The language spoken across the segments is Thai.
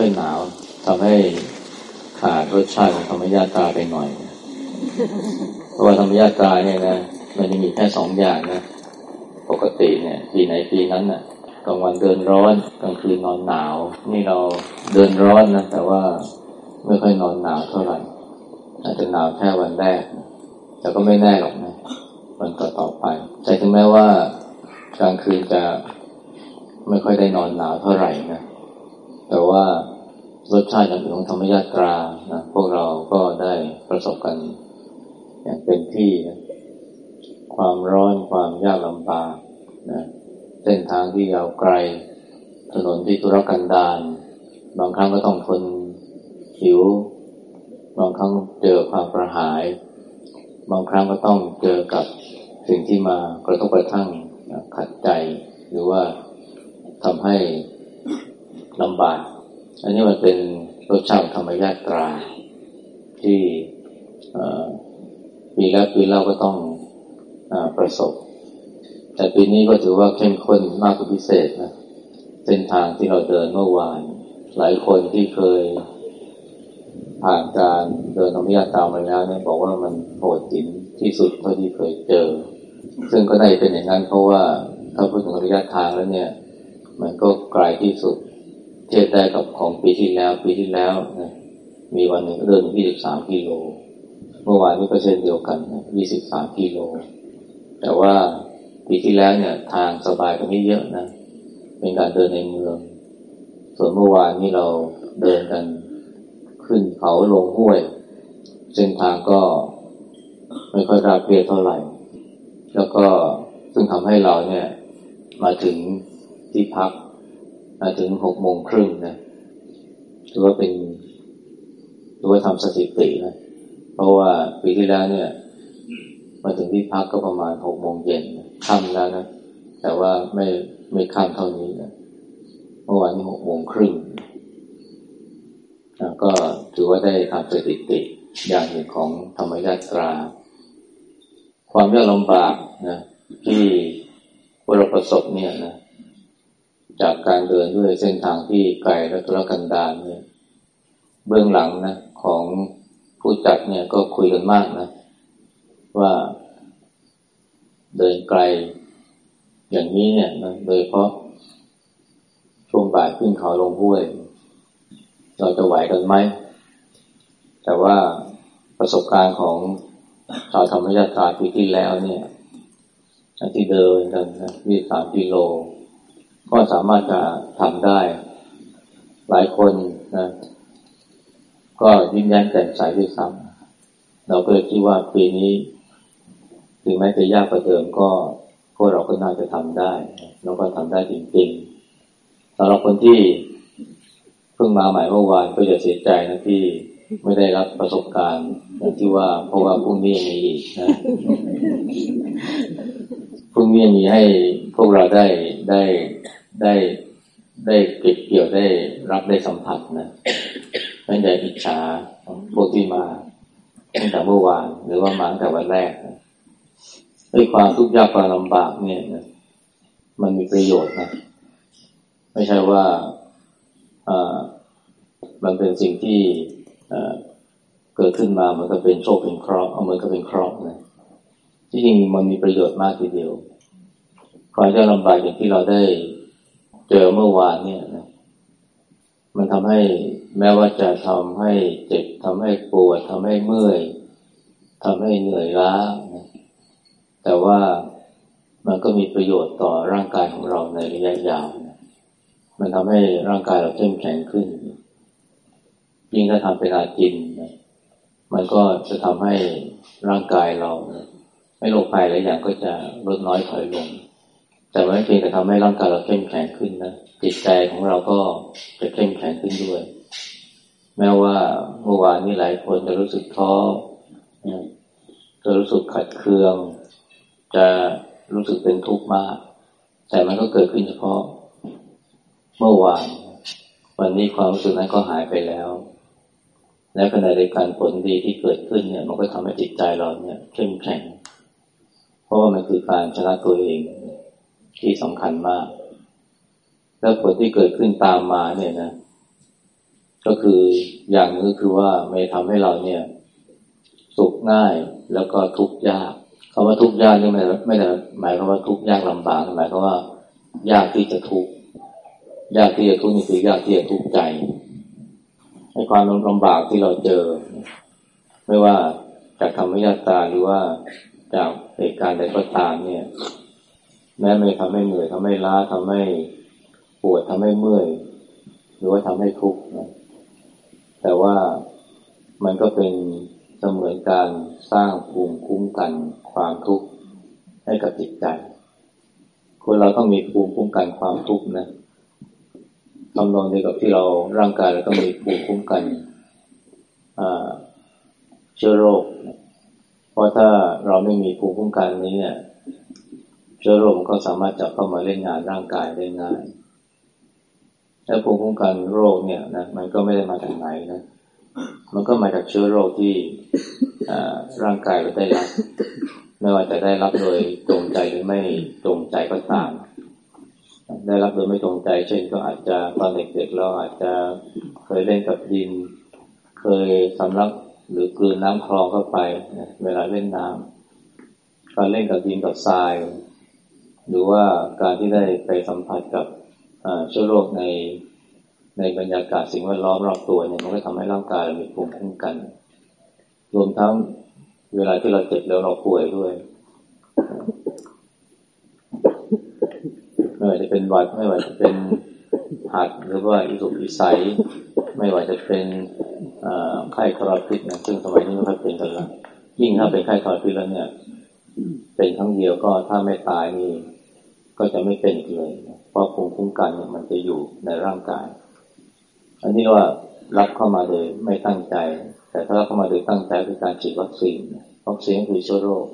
ค่อยหนาวทำให้ขาดรสชาติของธรรมญาตาไปหน่อย เพราะว่าธรรมญาตราเนี่ยนะมันจะมีแค่สองอย่างนะปกติเนี่ยปีไหนปีนั้นน่ะกลางวันเดินร้อนกลางคืนนอนหนาว นี่เราเดินร้อนนะแต่ว่าไม่ค่อยนอนหนาวเท่าไหร่อาจจะหนาวแค่วันแรก แต่ก็ไม่แน่หรอกนะวันต่อต่อไป แต่ถึงแม้ว่ากลางคืนจะไม่ค่อยได้นอนหนาวเท่าไหร่นะแต่ว่า รสชาติองของธรรมยาตรานะพวกเราก็ได้ประสบกัน อย่างเต็มที่นะความร้อนความยากลำบากนะเส้นทางที่ยาวไกล ถนนที่ทุรกันดารบางครั้งก็ต้องทนหิว บางครั้งเจอความกระหาย บางครั้งก็ต้องเจอกับสิ่งที่มากระทบกระทั่งขัดใจ หรือว่าทำให้ลำบาก อันนี้มันเป็นรสชาติธรรมญาตรา ที่ปีแล้วปีเล่าก็ต้องอประสบ แต่ปีนี้ก็ถือว่าเข้มข้นมากกว่าพิเศษนะเส้นทางที่เราเดินเมื่อวาน หลายคนที่เคยผ่านการเดินธรรมญาตรามาแล้วเนี่ยบอกว่ามันโหดหินที่สุดเท่าที่เคยเจอ ซึ่งก็ได้เป็นอย่างนั้นเพราะว่าถ้าพูดถึงระยะทางแล้วเนี่ย มันก็ไกลที่สุด เทียบได้กับของปีที่แล้ว ปีที่แล้วนะมีวันหนึ่งเดินยี่สิบสามกิโล เมื่อวานนี้ก็เช่นเดียวกันนะยี่สิบสามกิโล แต่ว่าปีที่แล้วเนี่ยทางสบายกว่านี้เยอะนะ เป็นการเดินในเมือง ส่วนเมื่อวานนี้เราเดินกัน ขึ้นเขาลงห้วย เส้นทางก็ไม่ค่อยราบเรียบเท่าไหร่ แล้วก็ซึ่งทำให้เราเนี่ยมาถึงที่พัก มาถึงหกโมงครึ่งนะถือว่าเป็นถือว่าทำสถิตินะเพราะว่าปีที่แล้วเนี่ย มาถึงที่พักก็ประมาณหกโมงเย็นค่ำแล้วนะแต่ว่าไม่ไม่ค่ำเท่านี้นะเมื่อวานนี้หกโมงครึ่งก็ถือว่าได้ทำสถิติอย่างหนึ่งของธรรมยาตรา ความยากลำบากนะที่เราประสบเนี่ยนะ จากการเดินด้วยเส้นทางที่ไกลและทุรกันดารเนี่ยเบื้องหลังนะของผู้จัดเนี่ยก็คุยกันมากนะ ว่าเดินไกล อย่างนี้เนี่ยนะโดยเพราะช่วงบ่ายขึ้นเขาลงห้วย เราจะไหวกันไหม แต่ว่าประสบการณ์ของชาวธรรมยาตราปีที่แล้วเนี่ยที่เดินกันนะวีสามกิโล ก็สามารถจะทำได้ หลายคนนะก็ยิ้มแย้มแจ่มใสด้วยซ้ำเราก็เลยคิดว่าปีนี้ถึงแม้จะยากกว่าเดิมก็พวกเราก็น่าจะทำได้ แล้วก็ทำได้จริงๆสำหรับคนที่เพิ่งมาใหม่เมื่อวานก็จะเสียใจนะที่ไม่ได้รับประสบการณ์อย่างที่ว่าเพราะว่าพรุ่งนี้มีอีกนะพรุ่งนี้มีให้พวกเราได้ได้ ได้ได้เก็บเกี่ยวได้รับได้สัมผัสนะไม่ได้อิจฉาพวกที่มาตั้งแต่เมื่อวานหรือว่ามาตั้งแต่วันแรกนะด้วยความทุกข์ยากความลำบากเนี่ยนะมันมีประโยชน์นะ ไม่ใช่ว่าอ่ามันเป็นสิ่งที่เกิดขึ้นมามันก็เป็นโชคเป็นเคราะห์เอามือก็เป็นเคราะห์นะที่จริงมันมีประโยชน์มากทีเดียวความยากลำบากอย่างที่เราได้ เจอเมื่อวานเนี่ยนะมันทำให้แม้ว่าจะทำให้เจ็บทำให้ปวดทำให้เมื่อยทำให้เหนื่อยล้านะแต่ว่ามันก็มีประโยชน์ต่อร่างกายของเราในระยะยาวนะมันทำให้ร่างกายเราเข้มแข็งขึ้น ยิ่งถ้าทำเป็นอาจินนะมันก็จะทำให้ร่างกายเรานะไม่โรคภัยหลายอย่างก็จะลดน้อยถอยลง แต่ไม่เพียงแต่ทำให้ร่างกายเราเข้มแข็งขึ้นนะจิตใจของเราก็จะเข้มแข็งขึ้นด้วย แม้ว่าเมื่อวานนี้หลายคนจะรู้สึกท้อจะรู้สึกขัดเคือง จะรู้สึกเป็นทุกข์มาก แต่มันก็เกิดขึ้นเฉพาะ เมื่อวาน วันนี้ความรู้สึกนั้นก็หายไปแล้ว และขณะเดียวกันผลดีที่เกิดขึ้นเนี่ย มันก็ทำให้จิตใจเราเนี่ยเข้มแข็ง เพราะว่ามันคือการชนะตัวเอง ที่สำคัญมาก แล้วผลที่เกิดขึ้นตามมาเนี่ยนะ ก็คืออย่างนึงก็คือว่าไม่ทำให้เราเนี่ย สุขง่ายแล้วก็ทุกข์ยากคำว่าทุกข์ยากนี่ไม่ไม่ได้หมายความว่าทุกข์ยากลำบากหมายความว่า ยากที่จะทุกข์ยากที่จะทุกข์นี่คือยากที่จะทุกข์ใจให้ความลำบากที่เราเจอ ไม่ว่าจากธรรมยาตาหรือว่าจากเหตุการณ์ใดก็ตามเนี่ย แม้ไม่ทำให้เหนื่อยทำให้ล้าทำให้ปวดทำให้เมื่อย หรือว่าทำให้ทุกข์นะแต่ว่ามันก็เป็นเสมือนการสร้างภูมิคุ้มกันความทุกข์ให้กับจิตใจ คนเราต้องมีภูมิคุ้มกันความทุกข์นะทำนองเดียวกับที่เราร่างกายเราต้องมีภูมิคุ้มกันเชื้อโรค เพราะถ้าเราไม่มีภูมิคุ้มกันนี้เนี่ย เชื้อโรคก็สามารถจะเข้ามาเล่นงานร่างกายได้ง่ายและภูมิคุ้มกันโรคเนี่ยนะมันก็ไม่ได้มาจากไหนนะมันก็มาจากเชื้อโรคที่ร่างกายเราได้รับ ไม่ว่าจะได้รับโดยตรงใจหรือไม่ตรงใจก็ตามได้รับโดยไม่ตรงใจ เช่นก็อาจจะตอนเด็กๆเราอาจจะเคยเล่นกับดิน เคยสำลักหรือกลืนน้ำคลองเข้าไป เวลาเล่นน้ำการเล่นกับดินกับทราย หรือว่าการที่ได้ไปสัมผัสกับเชื้อโรคในในบรรยากาศสิ่งแวดล้อมรอบตัวเนี่ยมันก็ทำให้ร่างกายเรามีภูมิคุ้มกัน รวมทั้งเวลาที่เราเจ็บแล้วเราป่วยด้วยไม่ว่าจะเป็นวัดไม่ว่าจะเป็นหัดหรือว่าอิสุกอิสัยไม่ว่าจะเป็นไข้คลอพิษนะซึ่งสมัยนี้ไม่ค่อยเป็นกันละยิ่งถ้าเป็นไข้คลอพิษแล้วเนี่ย เป็นครั้งเดียวก็ถ้าไม่ตายนี่ก็จะไม่เป็นเลยเพราะภูมิคุ้มกันเนี่ยมันจะอยู่ในร่างกาย อันนี้ว่ารับเข้ามาโดยไม่ตั้งใจ แต่ถ้ารับเข้ามาโดยตั้งใจคือการฉีดวัคซีนวัคซีนคือเชื้อโรค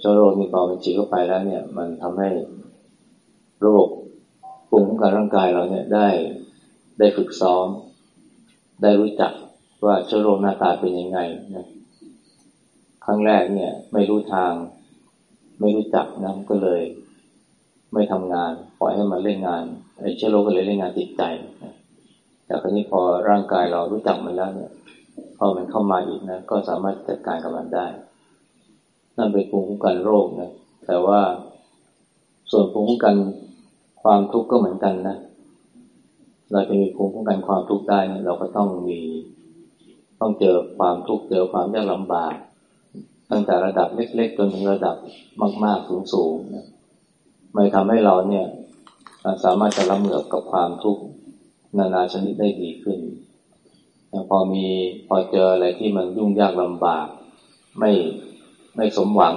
เชื้อโรคนี่พอมันฉีดเข้าไปแล้วเนี่ย มันทำให้โรคภูมิคุ้มกันร่างกายเราเนี่ยได้ได้ฝึกซ้อม ได้รู้จักว่าเชื้อโรคหน้าตาเป็นยังไงนะครั้งแรกเนี่ยไม่รู้ทาง ไม่รู้จักนะก็เลย ไม่ทำงานปล่อยให้มันเล่นงานไอ้เชื้อโรคก็เลยเล่นงานจิตใจแต่ครั้นี้พอร่างกายเรารู้จักมันแล้วเนี่ยพอมันเข้ามาอีกนะก็สามารถจัดการกับมันได้ นั่นเป็นภูมิคุ้มกันโรคนะแต่ว่าส่วนภูมิคุ้มกันความทุกข์ก็เหมือนกันนะเราจะมีภูมิคุ้มกันความทุกข์ได้ เราก็ต้องมี ต้องเจอความทุกข์เจอความยากลำบาก ตั้งแต่ระดับเล็ก ๆ จนถึงระดับมาก ๆ สูงๆนะไม่ทำให้เราเนี่ยสามารถจะรับมือกับความทุกข์นานาชนิดได้ดีขึ้นพอมีพอเจออะไรที่มันยุ่งยากลำบาก ไม่ไม่สมหวัง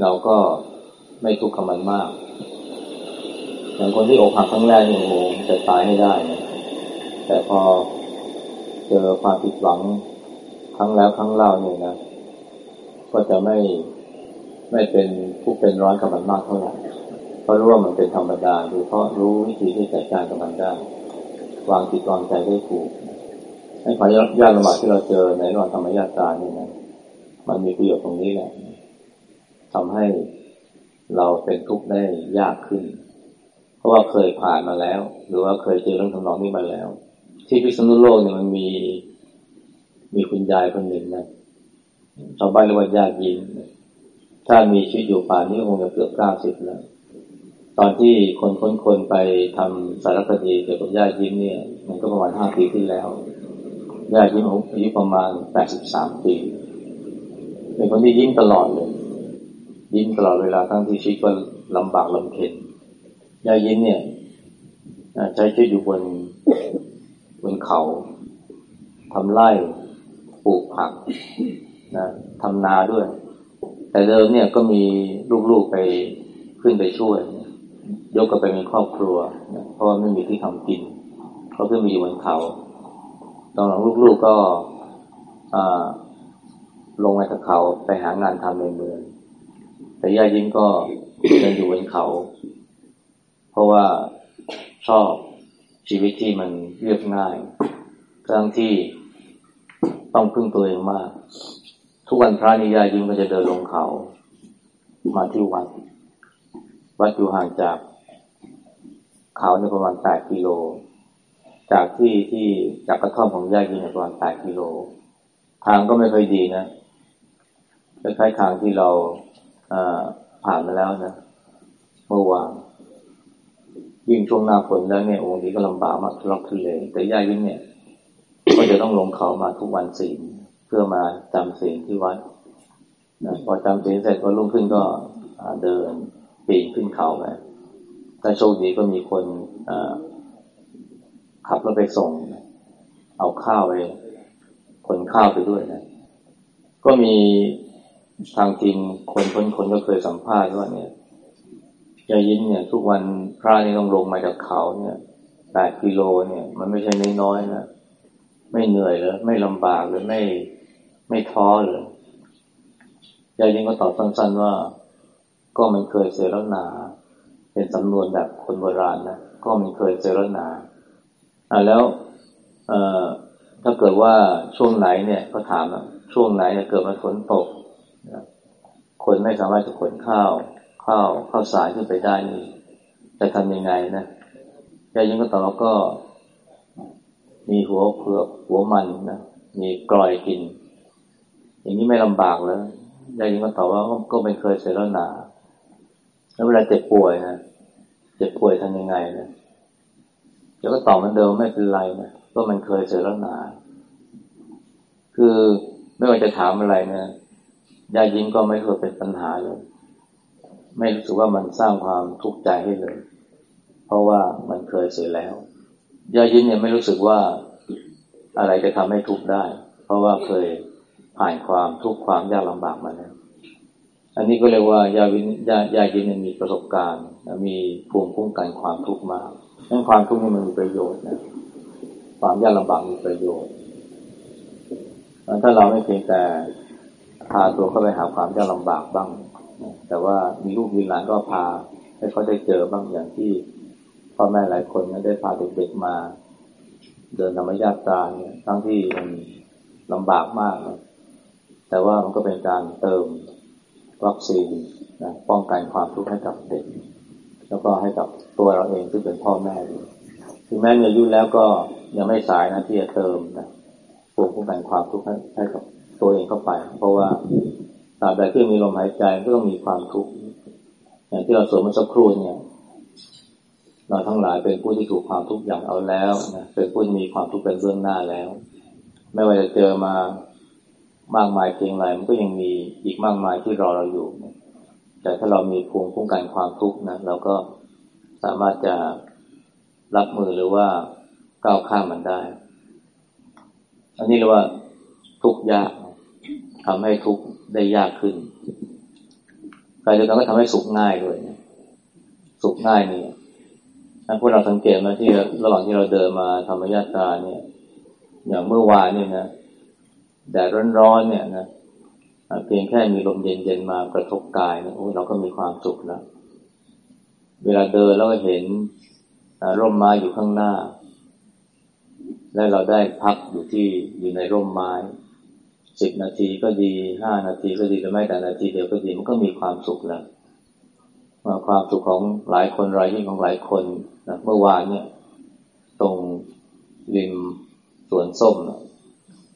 เราก็ไม่ทุกข์กับมันมากอย่างคนที่อกหักครั้งแรกเนี่ยโอ้จะตายให้ได้นะแต่พอเจอความผิดหวังครั้งแล้วครั้งเล่าเนี่ยนะ ก็จะไม่ไม่เป็นผู้เป็นร้อนกับมันมากเท่าไหร่เพราะรู้ว่ามันเป็นธรรมดาดูเพราะรู้วิธีที่จัดการกับมันได้ วางจิตวางใจได้ถูกให้ความยากลำบากที่เราเจอในระหว่างธรรมญาตานี่นะมันมีประโยชน์ตรงนี้แหละทำให้เราเป็นทุกข์ได้ยากขึ้น เพราะว่าเคยผ่านมาแล้ว หรือว่าเคยเจอเรื่องทำนองนี้มาแล้ว ที่พิษณุโลกเนี่ยมันมีมีคุณยายคนหนึ่งนะ ชาวบ้านเรียกว่าญาติยิงถ้ามีชีวิตอยู่ป่านนี้คงจะเกือบเก้าสิบแล้ว ตอนที่คนค้นคนไปทำสารคดีเกี่ยวกับญาติยิ้มเนี่ย มันก็ประมาณห้าปีที่แล้วญาติยิ้มอายุประมาณแปดสิบสามปี เป็นคนที่ยิ้มตลอดเลย ยิ้มตลอดเวลาทั้งที่ชีวิตก็ลำบากลำเค็ญยายินเนี่ยใช้ชีวิตอยู่บนบนเขาทำไร่ปลูกผัก นะทำนาด้วย แต่เดิมเนี่ยก็มีลูกๆไปขึ้นไปช่วย ยกกันไปเป็นครอบครัวนะเพราะว่าไม่มีที่ทำกินเขาขึ้นมาอยู่บนเขาตอนหลังลูกๆก็ลงมาจากเขาไปหางานทำในเมือง แต่ย่ายิ้มก็ยังอยู่บนเขา เพราะว่าชอบชีวิตที่มันเรียบง่ายทั้งที่ต้องพึ่งตัวเองมาก ทุกวันพระนิยายยิ้มก็จะเดินลงเขา มาที่วัดวัดอยู่ห่างจากเขาเนี่ยประมาณแปดกิโล จากที่ที่จากกระท่อมของญาติเนี่ยประมาณแปดกิโล ทางก็ไม่ค่อยดีนะคล้ายๆทางที่เราผ่านมาแล้วนะเมื่อวานยิ่งช่วงหน้าฝนแล้วเนี่ยองค์นี้ก็ลำบากมากทุลักทุเลแต่ญาติเนี่ย ก็จะต้องลงเขามาทุกวันศีลเพื่อมาจำศีลที่วัดนะพอจำศีลเสร็จก็รุ่งขึ้นก็เดินปีนขึ้นเขาไปถ้าโชคดีก็มีคนขับรถไปส่ง เอาข้าวไปขนข้าวไปด้วยนะ ก็มีทางทีมคนคนคนก็เคยสัมภาษณ์ว่าเนี่ยยายินเนี่ย ทุกวันพระนี่ต้องลงมาจากเขาเนี่ยแปดกิโลเนี่ย มันไม่ใช่น้อยๆนะไม่เหนื่อยเลยไม่ลำบากเลยไม่ ไม่ท้อเลยยายินก็ตอบสั้นๆว่า ก็มันเคยเสียแล้วนา เป็นสำนวนแบบคนโบราณนะ ก็มันเคยเสียแล้วนาอ่าแล้วเอ่อถ้าเกิดว่าช่วงไหนเนี่ยก็ถามนะช่วงไหนเกิดมันฝนตกคนไม่สามารถจะขนข้าวข้าวข้าวสารขึ้นไปได้นี่จะทำยังไงนะยายยิงก็ตอบก็ มีหัวเผือกหัวมันนะมีกลอยกิน อย่างนี้ไม่ลำบากแล้วยายยิงก็ตอบว่าก็ไม่เคยเสียแล้วหนา แล้วเวลาเจ็บป่วยนะเจ็บป่วยทำยังไงนะเดี๋ยวก็ตอบมันเดิมไม่เป็นไรนะก็มันเคยเสียแล้วหนา คือไม่ว่าจะถามอะไรนะยายิงก็ไม่เคยเป็นปัญหาเลย ไม่รู้สึกว่ามันสร้างความทุกข์ใจให้เลย เพราะว่ามันเคยเสียแล้วยายินเนี่ยไม่รู้สึกว่าอะไรจะทำให้ทุกข์ได้ เพราะว่าเคย ผ่านความทุกข์ความยากลำบากมาแล้วอันนี้ก็เรียกว่ายาวินยายายินมีประสบการณ์ มีภูมิคุ้มกันความทุกข์มากดังความทุกข์นี่มันมีประโยชน์นะความยากลำบากมีประโยชน์ถ้าเราไม่เพียงแต่พาตัวเข้าไปหาความยากลำบากบ้าง แต่ว่ามีลูกมีหลานก็พาให้เขาได้เจอบ้างอย่างที่พ่อแม่หลายคนได้พาเด็กๆมา เดินธรรมญาตราเนี่ยทั้งที่มันลำบากมากนะ แต่ว่ามันก็เป็นการเติมวัคซีนนะป้องกันความทุกข์ให้กับเด็ก แล้วก็ให้กับตัวเราเองที่เป็นพ่อแม่ด้วยถึงแม้มีอายุแล้วก็ยังไม่สายนะที่จะเติมนะภูมิคุ้มกันความทุกข์ให้กับตัวเองเข้าไป เพราะว่าตราบใดที่มีลมหายใจก็ต้องมีความทุกข์อย่างที่เราสวดเมื่อสักครู่เนี่ยเราทั้งหลายเป็นผู้ที่ถูกความทุกข์อย่างเอาแล้วนะเป็นผู้ที่มีความทุกข์เป็นเบื้องหน้าแล้ว ไม่ว่าจะเจอมา มากมายเพียงไรมันก็ยังมีอีกมากมายที่รอเราอยู่ แต่ถ้าเรามีภูมิคุ้มกันความทุกข์นะเราก็สามารถจะรับมือหรือว่าก้าวข้ามมันได้ อันนี้เรียกว่าทุกยากทำให้ทุกได้ยากขึ้นกายเดียวกันก็ทำให้สุขง่ายด้วยสุขง่ายนี่ถ้าพวกเราสังเกตมาที่ระหว่างที่เราเดินมาธรรมญาตาเนี่ย อย่างเมื่อวานเนี่ยนะ แดดร้อนๆเนี่ยนะเพียงแค่มีลมเย็นๆมากระทบกายเนี่ยโอ้เราก็มีความสุขแล้ว เวลาเดินเราก็เห็นร่มไม้อยู่ข้างหน้า และเราได้พักอยู่ที่อยู่ในร่มไม้สิบนาทีก็ดีห้านาทีก็ดีหรือไม่แต่นาทีเดียวก็ดีมันก็มีความสุขแล้วความสุขของหลายคนรายยิ่งของหลายคนนะเมื่อวานเนี่ยตรงริมสวนส้มนะ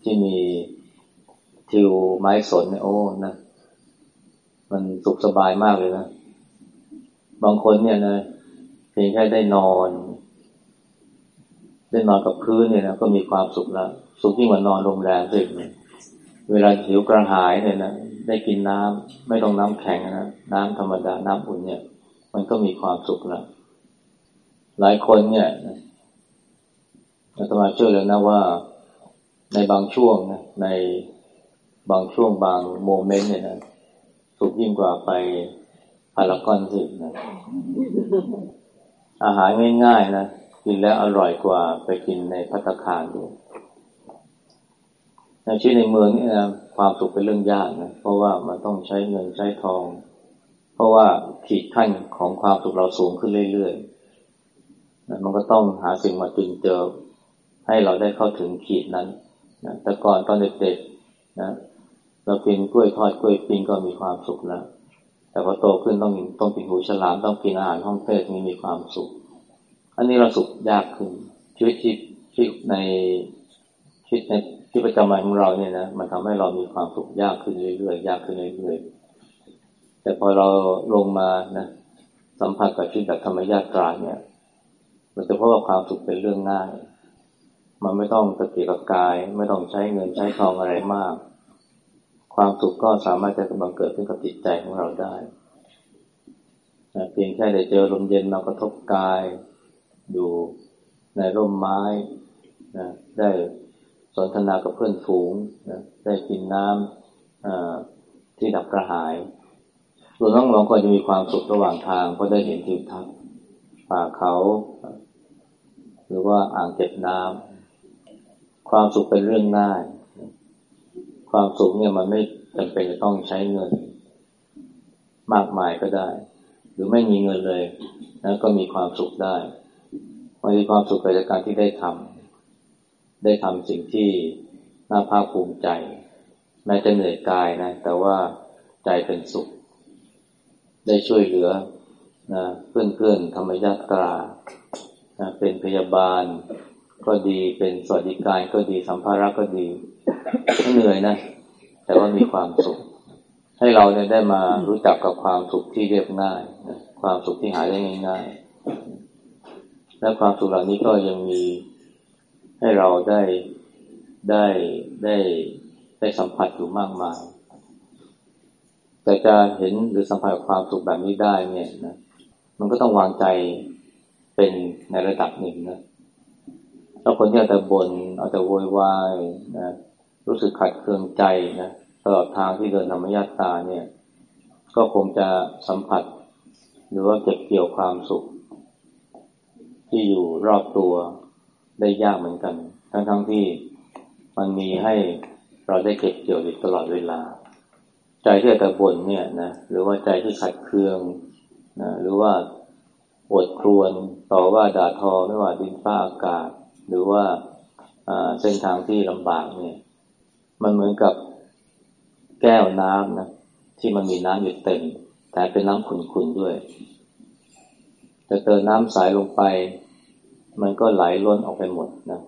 ที่มี ทิวไม้สนเนี่ยโอ้นะมันสุขสบายมากเลยนะ บางคนเนี่ยนะเพียงแค่ได้นอน ได้นอนกับพื้นเนี่ยนะก็มีความสุขแล้วสุขยิ่งกว่านอนโรงแรมสิเนี่ยเวลาหิวกระหายเนี่ยนะได้กินน้ำไม่ต้องน้ำแข็งนะน้ำธรรมดาน้ำอุ่นเนี่ย มันก็มีความสุขแล้วหลายคนเนี่ยอาตมาเชื่อเลยนะว่าในบางช่วงนะใน บางช่วงบางโมเมนต์เนี่ยนะสุขยิ่งกว่าไปพารากอนสินะอาหารง่ายๆนะกินแล้วอร่อยกว่าไปกินในพัตคารด้วยในชีวิตในเมืองนี่นะความสุขเป็นเรื่องยากนะเพราะว่ามันต้องใช้เงินใช้ทอง เพราะว่าขีดขั้นของความสุขเราสูงขึ้นเรื่อยๆนะมันก็ต้องหาสิ่งมาจุนเจอให้เราได้เข้าถึงขีดนั้นนะแต่ก่อนตอนเด็กๆนะ เรากินกล้วยทอดกล้วยปิ้งก็มีความสุขแล้ว แต่พอโตขึ้นต้องต้องกินหูฉลามต้องกินอาหารห้องเทศนี่มีความสุข อันนี้เราสุขยากขึ้นชีวิตที่ที่ในชีวิตในที่ประจำวันของเราเนี่ยนะมันทำให้เรามีความสุขยากขึ้นเรื่อยๆยากขึ้นเรื่อยๆแต่พอเราลงมานะสัมผัสกับชีวิตแบบธรรมญาตราเนี่ยเราจะพบว่าความสุขเป็นเรื่องง่าย มันไม่ต้องตะเกียกกาย ไม่ต้องใช้เงินใช้ทองอะไรมาก ความสุขก็สามารถจะบังเกิดขึ้นกับจิตใจของเราได้เพียงแค่ได้เจอลมเย็นมากระทบกายอยู่ในร่มไม้นะได้สนทนากับเพื่อนฝูงนะได้กินน้ำที่ดับกระหายส่วนน้องๆก็จะมีความสุขระหว่างทางเพราะได้เห็นทิวทัศน์ป่าเขา หรือว่าอ่างเก็บน้ำความสุขเป็นเรื่องง่าย ความสุขเนี่ยมันไม่จำเป็นจะต้องใช้เงิน มากมายก็ได้ หรือไม่มีเงินเลยนะก็มีความสุขได้มันมีความสุขเกิดจากการที่ได้ทำได้ทำสิ่งที่น่าภาคภูมิใจ แม้จะเหนื่อยกายนะ แต่ว่าใจเป็นสุข ได้ช่วยเหลือนะเพื่อนๆธรรมยาตรานะเป็นพยาบาลก็ดีเป็นสวัสดิการก็ดีสัมภาระก็ดี เหนื่อยนะ แต่ว่ามีความสุข ให้เราเนี่ยได้มารู้จักกับความสุขที่เรียบง่ายนะความสุขที่หาได้ง่ายๆและความสุขเหล่านี้ก็ยังมีให้เราได้ได้ได้ได้สัมผัสอยู่มากมาย แต่จะเห็นหรือสัมผัสความสุขแบบนี้ได้เนี่ยนะ มันก็ต้องวางใจเป็นในระดับหนึ่งนะถ้าคนที่เอาแต่บน่นเอาแต่โวยวายนะ รู้สึกขัดเคืองใจนะตลอดทางที่เดินธรรมยาตาเนี่ย ก็คงจะสัมผัส หรือว่าเก็บเกี่ยวความสุข ที่อยู่รอบตัวได้ยากเหมือนกัน ทั้งๆทที่มันมีให้เราได้เก็บเกี่ยวอยู่ตลอดเวลา ใจที่แต่บ่นเนี่ยนะหรือว่าใจที่ขัดเคืองนะหรือว่าอดครวนต่อว่าด่าทอไม่ว่าดินฟ้าอากาศ หรือว่าเส้นทางที่ลำบากเนี่ย มันเหมือนกับแก้วน้ำนะที่มันมีน้ำอยู่เต็ม แต่เป็นน้ำขุ่นๆด้วยจะเติมน้ำใสลงไป มันก็ไหลล้นออกไปหมดนะ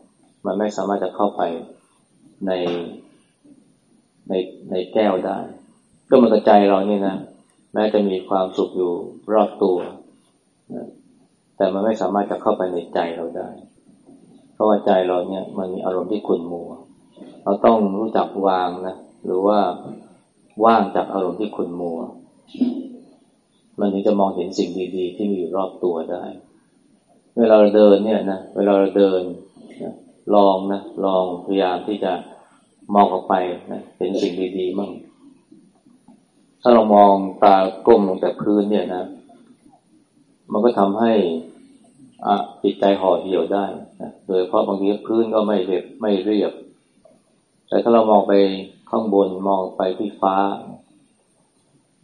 มันไม่สามารถจะเข้าไปในในในแก้วได้ ก็มันกระใจเรานี่นะแม้จะมีความสุขอยู่รอบตัวนะแต่มันไม่สามารถจะเข้าไปในใจเราได้ เพราะว่าใจเราเนี่ยมันมีอารมณ์ที่ขุ่นมัว เราต้องรู้จักวางนะ หรือว่าว่างจากอารมณ์ที่ขุ่นมัว มันถึงจะมองเห็นสิ่งดี ๆ ที่มีอยู่รอบตัวได้ เวลาเราเดินเนี่ยนะ เวลาเราเดินนะลองนะ ลองพยายามที่จะมองออกไปนะเห็นสิ่งดีๆมั่ง ถ้าเรามองตาก้มลงแต่พื้นเนี่ยนะ มันก็ทำให้อะจิตใจห่อเหี่ยวได้นะโดยเพราะบางทีพื้นก็ไม่เรียบไม่เรียบ แต่ถ้าเรามองไปข้างบนมองไปที่ฟ้า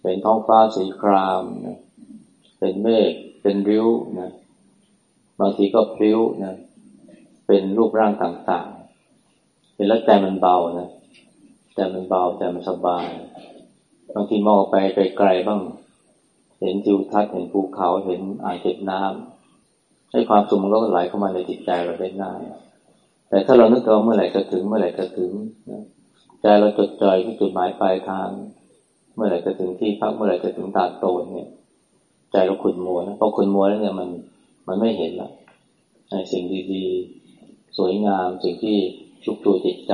เป็นท้องฟ้าสีครามนะเป็นเมฆเป็นริ้วนะบางทีก็พริ้วนะเป็นรูปร่างต่างๆเป็นแล้วใจมันเบานะใจมันเบาใจมันสบาย บางทีมองไปไกลๆบ้าง เห็นจิวทัศน์เห็นภูเขาเห็นอ่างเก็บน้ำให้ความสุขมันก็ไหลเข้ามาในจิตใจเราได้ง่าย แต่ถ้าเรานึกว่าเมื่อไหร่จะถึงเมื่อไหร่จะถึงใจเราจดจ่อยที่จุดหมายปลายทาง เมื่อไหร่จะถึงที่พักเมื่อไหร่จะถึงตาโตเนี่ยใจเราขุนมัวนะพอขุนมัวแล้วเนี่ยมันมันไม่เห็นละสิ่งดีๆ สวยงามสิ่งที่ชุบตัวจิตใจ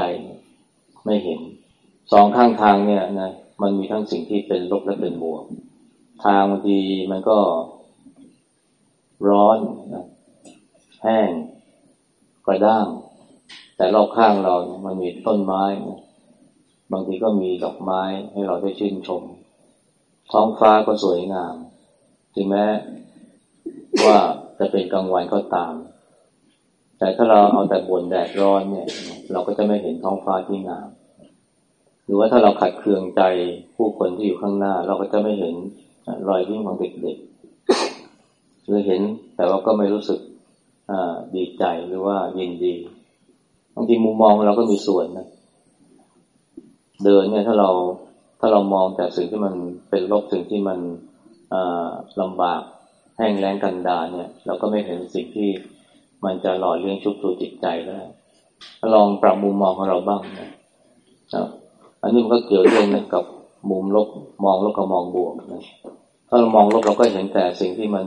ไม่เห็น สองข้างทางเนี่ยนะมันมีทั้งสิ่งที่เป็นลบและเป็นบวก ทางบางทีมันก็ร้อนนะแห้งกระด้าง แต่รอบข้างเราเนี่ยมันมีต้นไม้นะบางทีก็มีดอกไม้ให้เราได้ชื่นชม ท้องฟ้าก็สวยงาม ถึงแม้ว่าจะเป็นกลางวันก็ตาม แต่ถ้าเราเอาแต่บนแดดร้อนเนี่ย เราก็จะไม่เห็นท้องฟ้าที่งาม หรือว่าถ้าเราขัดเคืองใจผู้คนที่อยู่ข้างหน้า เราก็จะไม่เห็นรอยยิ้มของเด็กๆหรือเห็นแต่ว่าก็ไม่รู้สึกดีใจหรือว่ายินดี บางทีมุมมองเราก็มีส่วนนะเดินเนี่ยถ้าเราถ้าเรามองแต่สิ่งที่มันเป็นลบสิ่งที่มันลำบากให้งแล้งกันดาเนี่ย เราก็ไม่เห็นสิ่งที่มันจะหล่อเลี้ยงชุบชูจิตใจได้ลองปรับมุมมองของเราบ้างนะอันนี้มันก็เกี่ยวเรื่องนะกับมุมลบมองลบกับมองบวกนะถ้าเรามองลบเราก็เห็นแต่สิ่งที่มัน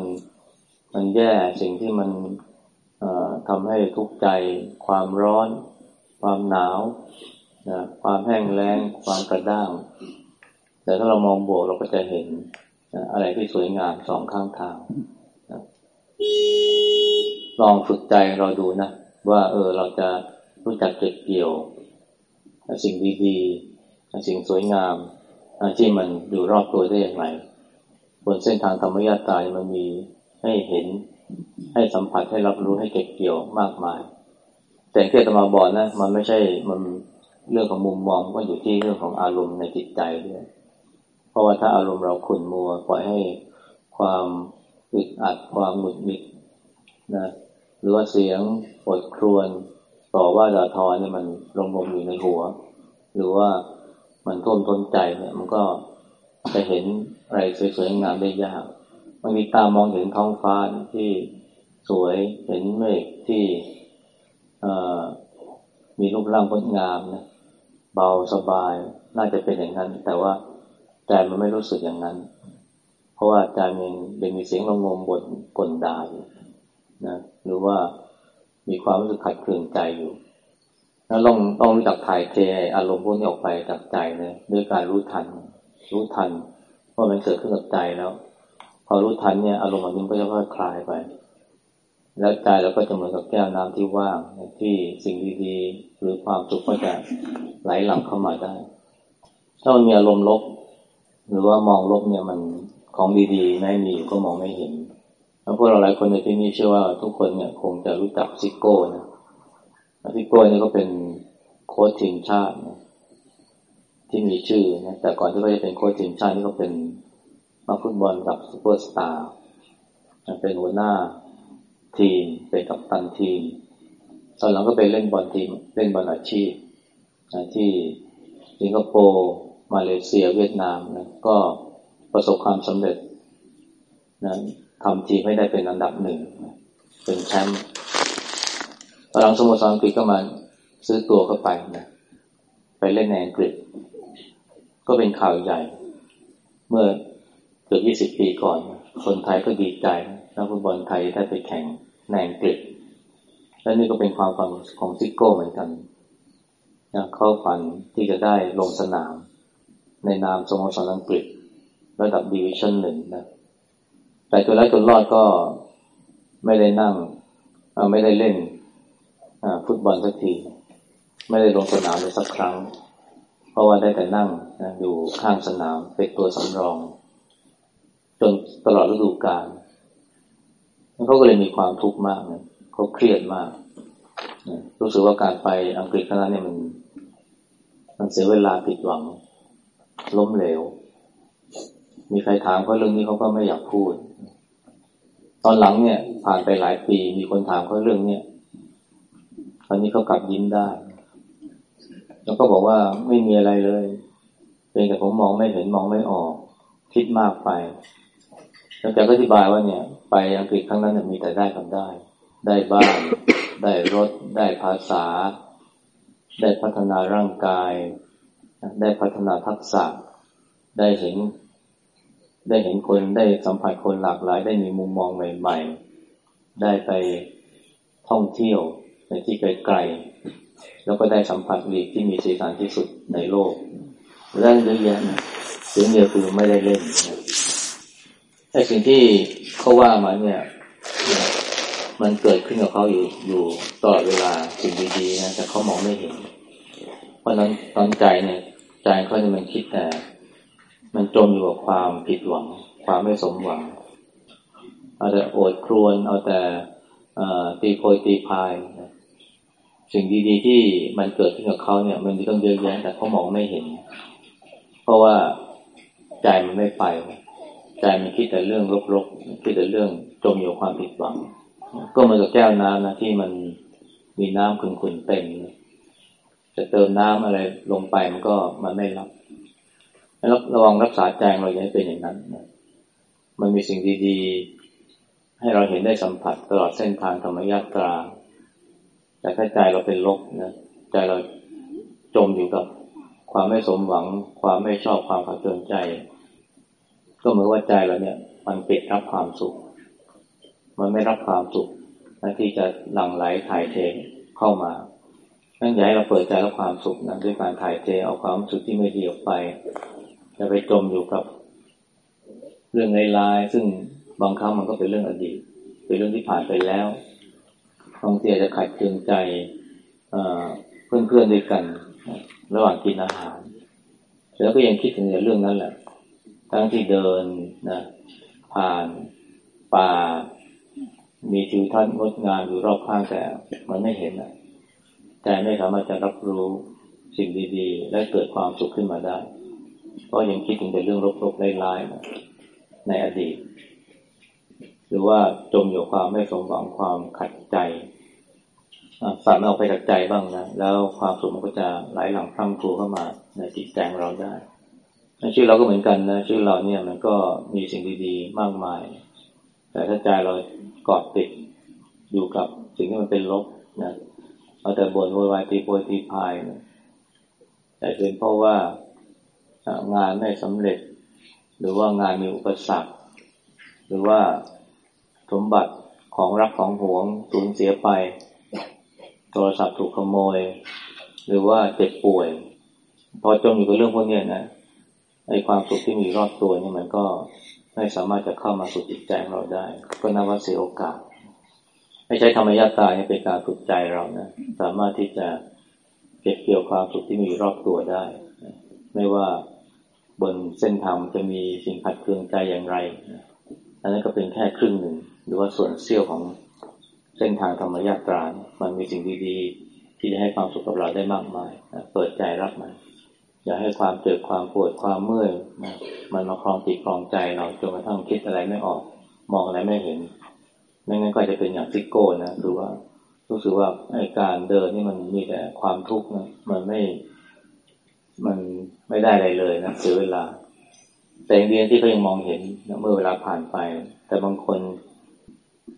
มันแย่สิ่งที่มัน ทำให้ทุกข์ใจ ความร้อน ความหนาวนะความแห้งแล้ง ความกระด้าง แต่ถ้าเรามองบวกเราก็จะเห็นนะอะไรที่สวยงามสองข้างทางนะลองฝึกใจเราดูนะ ว่าเออเราจะรู้จักเก็บเกี่ยว สิ่งดีๆสิ่งสวยงามที่มันอยู่รอบตัวได้อย่างไร บนเส้นทางธรรมยาตายมันมีให้เห็น ให้สัมผัสให้รับรู้ให้เก็บเกี่ยวมากมาย แต่ที่ตมาบอกนะมันไม่ใช่มันเรื่องของมุมมองก็อยู่ที่เรื่องของอารมณ์ในจิตใจด้วย เพราะว่าถ้าอารมณ์เราขุ่นมัวปล่อยให้ความอึดอัดความหงุดหงิดนะหรือว่าเสียงปวดครวนต่อว่าด่าทอเนี่ยมันลงงมอยู่ในหัว หรือว่ามันท่วมท้นใจเนี่ย มันก็จะเห็นอะไรสวยๆงามได้ยาก บางทีตามองเห็นท้องฟ้าที่สวยเห็นเมฆที่มีรูปร่างงดงามนะเบาสบายน่าจะเป็นอย่างนั้น แต่ว่าใจมันไม่รู้สึกอย่างนั้น เพราะว่าใจมันยังมีเสียงระงมบนกลดาอยู่นะหรือว่ามีความรู้สึกขัดเคืองใจอยู่แล้วต้องต้องรู้จักถ่ายเทอารมณ์พวกนี้ออกไปจากใจนะด้วยการรู้ทัน รู้ทันว่ามันเกิดขึ้นกับใจแล้ว พอรู้ทันเนี่ยอารมณ์มันก็จะค่อยคลายไป แล้วใจเราก็จะเหมือนกับแก้วน้ำที่ว่างที่สิ่งดีๆหรือความสุขก็จะไหลหลั่งเข้ามาได้ ถ้ามันมีอารมณ์ลบ หรือว่ามองลบเนี่ยมันของดีๆไม่มีก็มองไม่เห็นแล้วพวกเราหลายคนในที่นี้เชื่อว่าทุกคนเนี่ยคงจะรู้จักซิโก้นะซิโก้นี่ก็เป็นโค้ชทีมชาตินะที่มีชื่อนะแต่ก่อนที่เขาจะเป็นโค้ชทีมชาตินี่ก็เป็น นักฟุตบอลระดับซูเปอร์สตาร์เป็นหัวหน้าทีมเป็นกัปตันทีม ตอนหลังก็ไปเล่นบอลทีมเล่นบอลอาชีพที่สิงคโปร์มาเลเซียเวียดนามนะก็ประสบความสำเร็จนะทำทีมให้ได้เป็นอันดับหนึ่งเป็นแชมป์ตอนหลังสโมสรอังกฤษก็มาซื้อตัวเข้าไปนะไปเล่นในอังกฤษ ก็เป็นข่าวใหญ่ เมื่อ เกือบยี่สิบปีก่อน คนไทยก็ดีใจนักฟุตบอลไทยได้ไปแข่งในอังกฤษ และนี่ก็เป็นความฝันของซิโก้เหมือนกันนะเขาฝันที่จะได้ลงสนาม ในนามสโมสรอังกฤษ ระดับดิวิชั่นหนึ่งนะ แต่ตัวแรกตัวรอดก็ไม่ได้นั่ง ไม่ได้เล่นฟุตบอลสักที ไม่ได้ลงสนามเลยสักครั้ง เพราะว่าได้แต่นั่งนะอยู่ข้างสนามเป็นตัวสำรอง จนตลอดฤดูกาลเขาก็เลยมีความทุกข์มากนะเขาเครียดมากนะรู้สึกว่าการไปอังกฤษครั้งนั้นเนี่ยมัน มันเสียเวลาผิดหวัง ล้มเหลว มีใครถามเขาเรื่องนี้เขาก็ไม่อยากพูด ตอนหลังเนี่ย ผ่านไปหลายปีมีคนถามเขาเรื่องเนี้ยตอนนี้เขากลับยิ้มได้ แล้วก็บอกว่าไม่มีอะไรเลยเป็นแต่ผมมองไม่เห็นมองไม่ออก คิดมากไป แล้วแกก็อธิบายว่าเนี่ย ไปอังกฤษครั้งนั้นมีแต่ได้กับได้ ได้บ้าน ได้รถ ได้ภาษา ได้พัฒนาร่างกาย ได้พัฒนาทักษะ ได้เห็น ได้เห็นคน ได้สัมผัสคนหลากหลาย ได้มีมุมมองใหม่ ๆ ได้ไปท่องเที่ยวในที่ไกลๆ แล้วก็ได้สัมผัสลีกที่มีสีสันที่สุดในโลกเรื่องเยอะแยะนะเสียงเดียวคือไม่ได้เล่นนะ แต่สิ่งที่เขาว่ามาเนี่ย มันเกิดขึ้นกับเขาอยู่อยู่ตลอดเวลาสิ่งดีๆนะแต่เขามองไม่เห็น เพราะนั้นตอนใจเนี่ยใจเขาเนี่ยมันคิดแต่ มันจมอยู่กับความผิดหวัง ความไม่สมหวังเอาแต่โอดครวน เอาแต่ตีโพยตีพายนะสิ่งดีๆที่มันเกิดขึ้นกับเขาเนี่ย มันมีต้องเยอะแยะแต่เขามองไม่เห็น เพราะว่าใจมันไม่ไป ใจมันคิดแต่เรื่องรบๆคิดแต่เรื่องจมอยู่ความผิดหวัง ก็เหมือนกับแก้วน้ำนะที่มันมีน้ำขุ่นๆเต็มจะเติมน้ำอะไรลงไปมันก็มันไม่รับแล้วระวังรักษาใจเราอย่าให้เป็นอย่างนั้นนะมันมีสิ่งดีๆ ให้เราเห็นได้สัมผัสตลอดเส้นทางธรรมยาตรา แต่ถ้าใจเราเป็นลบนะใจเราจมอยู่กับความไม่สมหวัง ความไม่ชอบความขัดเคืองใจ ก็เหมือนว่าใจเราเนี่ย มันปิดรับความสุข มันไม่รับความสุขที่จะหลั่งไหลถ่ายเทเข้ามาตั้งใจเราเปิดใจรับความสุขนะด้วยการถ่ายเทเอาความสุขที่ไม่ดีออกไปจะไปจมอยู่กับ เรื่องในลายซึ่งบางครั้งมันก็เป็นเรื่องอดีตเป็นเรื่องที่ผ่านไปแล้วบางทีอาจจะขัดเคืองใจเพื่อนๆด้วยกัน ระหว่างกินอาหารแล้วก็ยังคิดถึงเรื่องนั้นแหละ ทั้งที่เดินนะผ่านป่า มีทิวทัศน์งดงามอยู่รอบข้างแต่มันไม่เห็นอะใจไม่สามารถจะรับรู้สิ่งดีๆ และเกิดความสุขขึ้นมาได้ ก็ยังคิดถึงแต่เรื่องลบๆร้ายๆในอดีต หรือว่าจมอยู่ความไม่สมหวังความขัดใจฝันออกไปจากใจบ้างนะ แล้วความสุขมันก็จะไหลหลังพังครูเข้ามาในจิตใจเราได้ ชีวิตเราก็เหมือนกันนะชีวิตเราเนี่ยมันก็มีสิ่งดีๆ มากมาย แต่ถ้าใจเรากอดติดอยู่กับสิ่งที่มันเป็นลบนะเอาแต่บ่นโวยวายตีโพยตีพายนะแต่เป็นเพราะว่างานไม่สำเร็จ หรือว่างานมีอุปสรรค หรือว่าสมบัติของรักของหวงสูญเสียไป โทรศัพท์ถูกขโมย หรือว่าเจ็บป่วย พอจมอยู่กับเรื่องพวกนี้นะ ไอ้ความสุขที่มีรอบตัวนี่มันก็ไม่สามารถจะเข้ามาสู่จิตใจของเราได้ ก็นับว่าเสียโอกาสให้ใช้ธรรมยาตาเป็นการฝึกใจเรานะสามารถที่จะเก็บเกี่ยวความสุขที่มีรอบตัวได้ ไม่ว่าบนเส้นทางจะมีสิ่งขัดเคืองใจอย่างไรอันนั้นก็เป็นแค่ครึ่งหนึ่ง หรือว่าส่วนเสี้ยวของเส้นทางธรรมยาตรา มันมีสิ่งดีๆ ที่จะให้ความสุขกับเราได้มากมาย เปิดใจรับมัน อย่าให้ความเจ็บความปวดความเมื่อยมันมาคลองติดคลองใจเราจนกระทั่งคิดอะไรไม่ออก มองอะไรไม่เห็นไม่งั้นก็จะเป็นอย่างซิโก้นะคือว่ารู้สึกว่าไอการเดินนี่มันมีแต่ความทุกข์นะมันไม่ มันไม่ได้อะไรเลยนะเสียเวลา แต่อย่างดีที่เขายังมองเห็นนะเมื่อเวลาผ่านไป แต่บางคน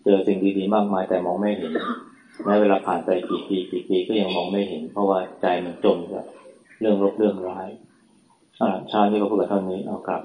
เจอสิ่งดีๆมากมายแต่มองไม่เห็นแม้เวลาผ่านไปกี่ปีกี่ปีก็ยังมองไม่เห็น เพราะว่าใจมันจมกับ เรื่องรบเรื่องร้ายอ่าชาตินี้ก็พูดกับเท่านี้เอากลับ